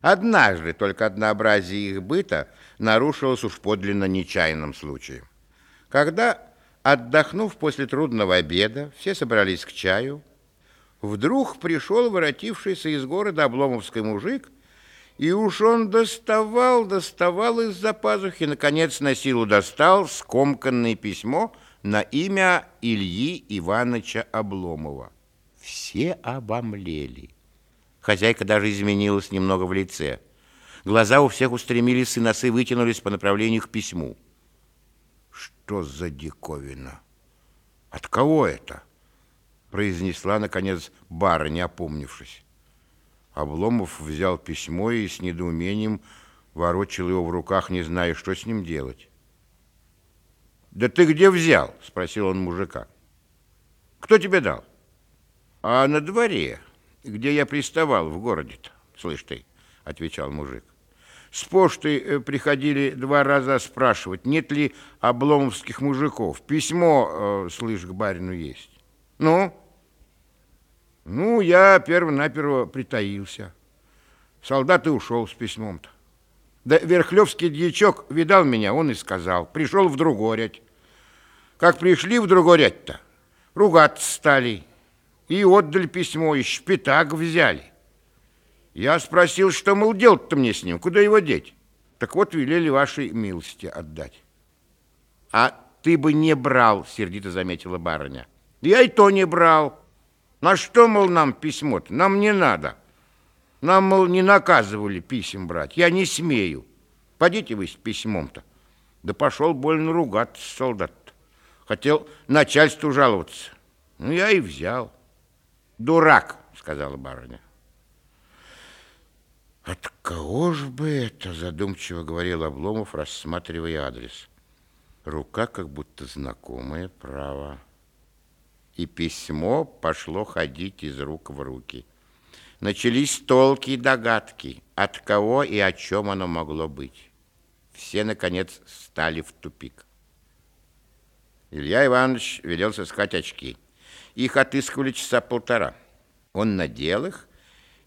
Однажды только однообразие их быта нарушилось уж подлинно нечаянным случаем. Когда, отдохнув после трудного обеда, все собрались к чаю, вдруг пришел воротившийся из города обломовский мужик, и уж он доставал, доставал из-за пазухи, наконец на силу достал скомканное письмо на имя Ильи Ивановича Обломова. Все обомлели. Хозяйка даже изменилась немного в лице. Глаза у всех устремились, и носы вытянулись по направлению к письму. «Что за диковина? От кого это?» произнесла, наконец, барыня, опомнившись. Обломов взял письмо и с недоумением ворочил его в руках, не зная, что с ним делать. «Да ты где взял?» – спросил он мужика. «Кто тебе дал?» «А на дворе, где я приставал в городе-то, слышь ты», — отвечал мужик. С почты э, приходили два раза спрашивать, нет ли обломовских мужиков. Письмо, э, слышь, к барину есть. Ну? Ну, я перво-наперво притаился. Солдат и ушел с письмом-то. Да Верхлевский дьячок видал меня, он и сказал. Пришел в Другорять. Как пришли в Другорять-то, ругаться стали и отдали письмо, и шпитак взяли. Я спросил, что, мол, делать-то мне с ним, куда его деть? Так вот, велели вашей милости отдать. А ты бы не брал, сердито заметила барыня. Я и то не брал. На что, мол, нам письмо-то? Нам не надо. Нам, мол, не наказывали писем брать. Я не смею. Пойдите вы с письмом-то. Да пошел больно ругаться солдат. -то. Хотел начальству жаловаться. Ну, я и взял. Дурак, сказала барыня. От кого ж бы это, задумчиво говорил Обломов, рассматривая адрес. Рука как будто знакомая, право. И письмо пошло ходить из рук в руки. Начались толки и догадки, от кого и о чем оно могло быть. Все, наконец, стали в тупик. Илья Иванович велел сыскать очки. Их отыскивали часа полтора. Он надел их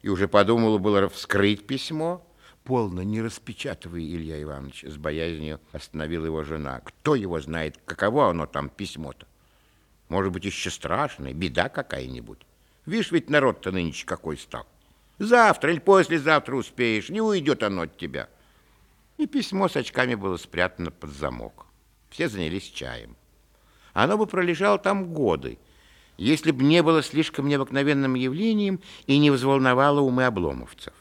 и уже подумал было вскрыть письмо. Полно, не распечатывай, Илья Иванович, с боязнью остановила его жена. Кто его знает, каково оно там письмо-то? Может быть, еще страшное, беда какая-нибудь. Видишь, ведь народ-то нынче какой стал. Завтра или послезавтра успеешь, не уйдет оно от тебя. И письмо с очками было спрятано под замок. Все занялись чаем. Оно бы пролежало там годы, если бы не было слишком необыкновенным явлением и не взволновало умы обломовцев.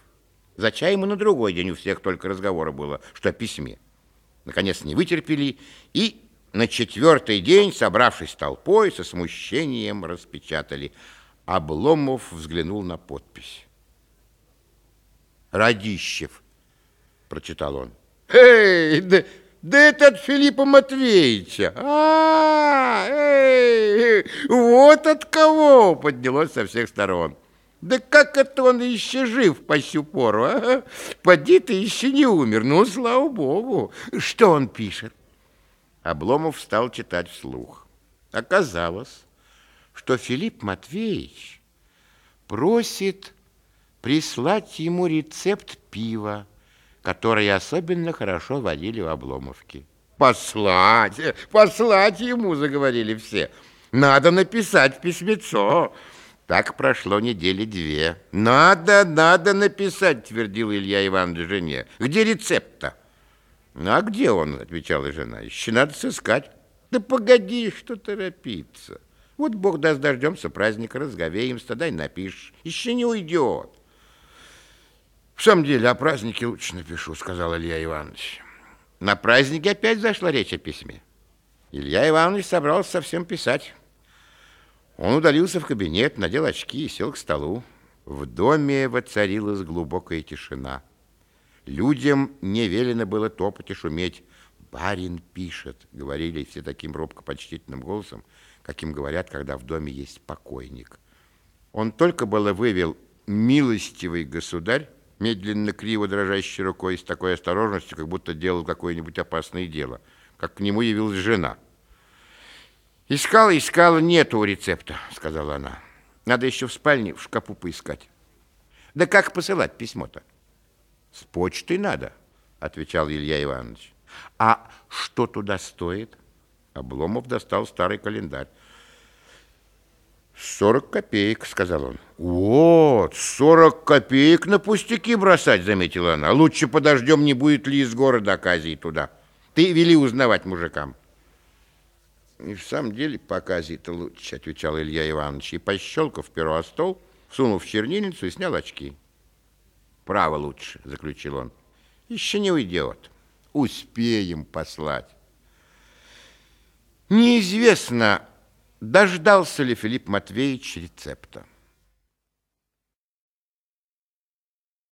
За чаем и на другой день у всех только разговора было, что о письме. Наконец не вытерпели и на четвертый день, собравшись толпой, со смущением распечатали. Обломов взглянул на подпись. «Радищев», — прочитал он. «Эй, да, да это от Филиппа Матвеевича! А, эй, вот от кого!» поднялось со всех сторон. «Да как это он еще жив по сю пору, а? Поди ты еще не умер, ну, слава богу! Что он пишет?» Обломов стал читать вслух. Оказалось, что Филипп Матвеевич просит прислать ему рецепт пива, которые особенно хорошо водили в Обломовке. «Послать! Послать ему!» — заговорили все. «Надо написать письмецо!» Так прошло недели две. «Надо, надо написать!» — твердил Илья Иванович жене. «Где рецепт-то?» «А где он?» — отвечала жена. «Еще надо сыскать». «Да погоди, что торопиться. Вот Бог даст, дождемся праздника, разговеемся, дай напишешь. Еще не уйдет». В самом деле, о празднике лучше напишу, сказал Илья Иванович. На празднике опять зашла речь о письме. Илья Иванович собрался совсем писать. Он удалился в кабинет, надел очки и сел к столу. В доме воцарилась глубокая тишина. Людям не велено было топать и шуметь. «Барин пишет», — говорили все таким робко-почтительным голосом, каким говорят, когда в доме есть покойник. Он только было вывел «милостивый государь», медленно, криво дрожащей рукой, с такой осторожностью, как будто делал какое-нибудь опасное дело, как к нему явилась жена. «Искала, искала, нету рецепта», — сказала она. «Надо еще в спальне, в шкафу поискать». «Да как посылать письмо-то?» С почтой надо, отвечал Илья Иванович. А что туда стоит? Обломов достал старый календарь. «Сорок копеек», — сказал он. «Вот, сорок копеек на пустяки бросать», — заметила она. «Лучше подождем, не будет ли из города оказии туда. Ты вели узнавать мужикам». «И в самом деле по оказии-то лучше», — отвечал Илья Иванович, и, пощелкав перо о стол, сунул в чернильницу и снял очки. «Право лучше», — заключил он. «Еще не уйдет. Успеем послать». Неизвестно, дождался ли Филипп Матвеевич рецепта.